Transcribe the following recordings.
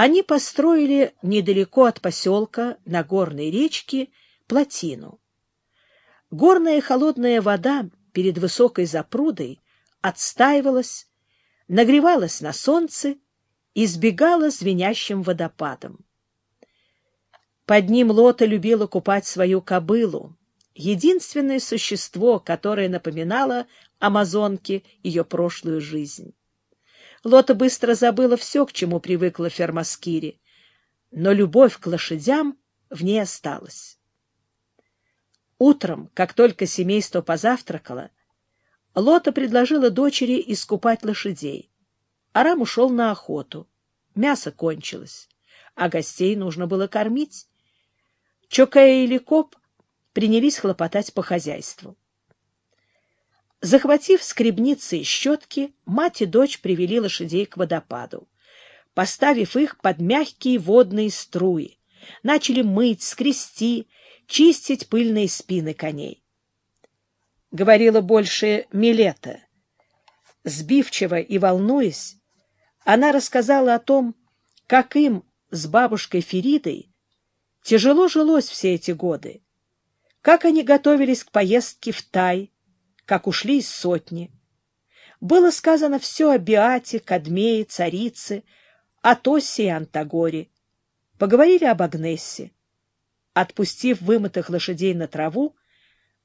они построили недалеко от поселка на горной речке плотину. Горная холодная вода перед высокой запрудой отстаивалась, нагревалась на солнце и сбегала звенящим водопадом. Под ним Лота любила купать свою кобылу, единственное существо, которое напоминало амазонке ее прошлую жизнь. Лота быстро забыла все, к чему привыкла Фермаскири, но любовь к лошадям в ней осталась. Утром, как только семейство позавтракало, Лота предложила дочери искупать лошадей. Арам ушел на охоту. Мясо кончилось, а гостей нужно было кормить. Чокая и Ликоп принялись хлопотать по хозяйству. Захватив скребницы и щетки, мать и дочь привели лошадей к водопаду, поставив их под мягкие водные струи, начали мыть, скрести, чистить пыльные спины коней. Говорила больше Милета. Сбивчиво и волнуясь, она рассказала о том, как им с бабушкой Феридой тяжело жилось все эти годы, как они готовились к поездке в Тай, как ушли из сотни. Было сказано все о Биате, Кадмее, Царице, о Тосе и Антагоре. Поговорили об Агнессе. Отпустив вымытых лошадей на траву,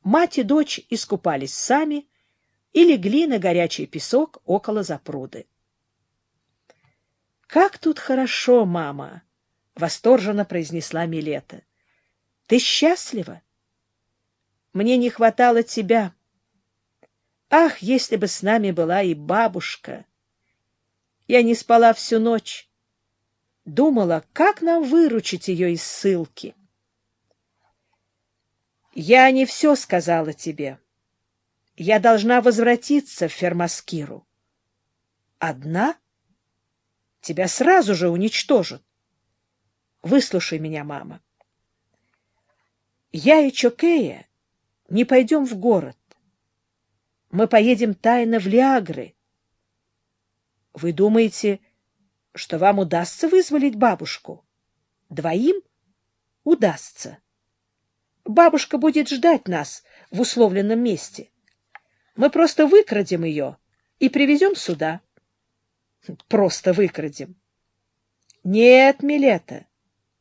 мать и дочь искупались сами и легли на горячий песок около запруды. «Как тут хорошо, мама!» — восторженно произнесла Милета. «Ты счастлива? Мне не хватало тебя, Ах, если бы с нами была и бабушка! Я не спала всю ночь. Думала, как нам выручить ее из ссылки. Я не все сказала тебе. Я должна возвратиться в Фермаскиру. Одна? Тебя сразу же уничтожат. Выслушай меня, мама. Я и Чокея не пойдем в город мы поедем тайно в Лиагры. Вы думаете, что вам удастся вызволить бабушку? Двоим удастся. Бабушка будет ждать нас в условленном месте. Мы просто выкрадем ее и привезем сюда. Просто выкрадем. Нет, Милета,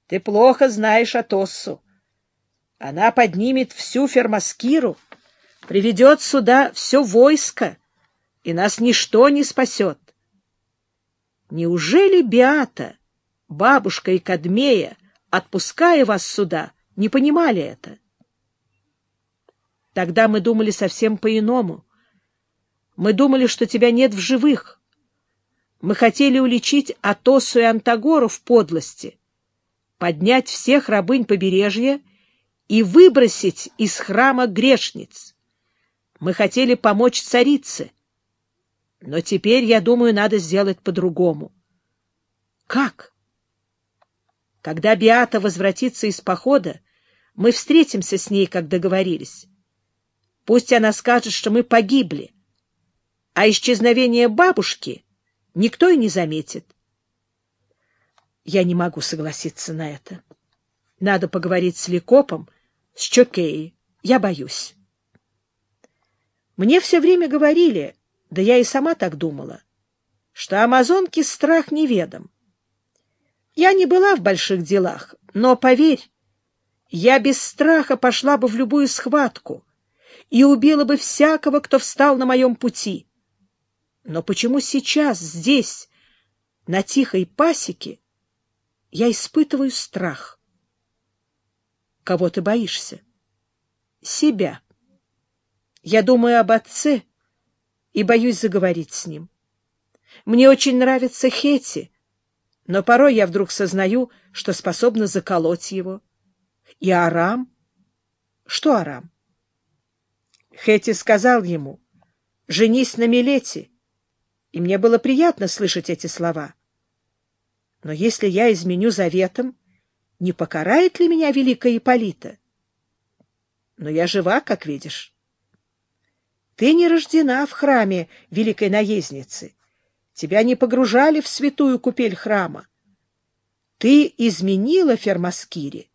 ты плохо знаешь Атоссу. Она поднимет всю фермаскиру, приведет сюда все войско, и нас ничто не спасет. Неужели Биата, бабушка и Кадмея, отпуская вас сюда, не понимали это? Тогда мы думали совсем по-иному. Мы думали, что тебя нет в живых. Мы хотели уличить Атосу и Антагору в подлости, поднять всех рабынь побережья и выбросить из храма грешниц. Мы хотели помочь царице. Но теперь, я думаю, надо сделать по-другому. Как? Когда Биата возвратится из похода, мы встретимся с ней, как договорились. Пусть она скажет, что мы погибли, а исчезновение бабушки никто и не заметит. Я не могу согласиться на это. Надо поговорить с Ликопом, с Чокеей. Я боюсь. Мне все время говорили, да я и сама так думала, что амазонке страх неведом. Я не была в больших делах, но, поверь, я без страха пошла бы в любую схватку и убила бы всякого, кто встал на моем пути. Но почему сейчас, здесь, на тихой пасеке, я испытываю страх? Кого ты боишься? Себя. Я думаю об отце и боюсь заговорить с ним. Мне очень нравится Хети, но порой я вдруг сознаю, что способна заколоть его. И Арам? Что Арам? Хети сказал ему, «Женись на Милете», и мне было приятно слышать эти слова. Но если я изменю заветом, не покарает ли меня великая Ипполита? Но я жива, как видишь. Ты не рождена в храме великой наездницы. Тебя не погружали в святую купель храма. Ты изменила Фермаскире.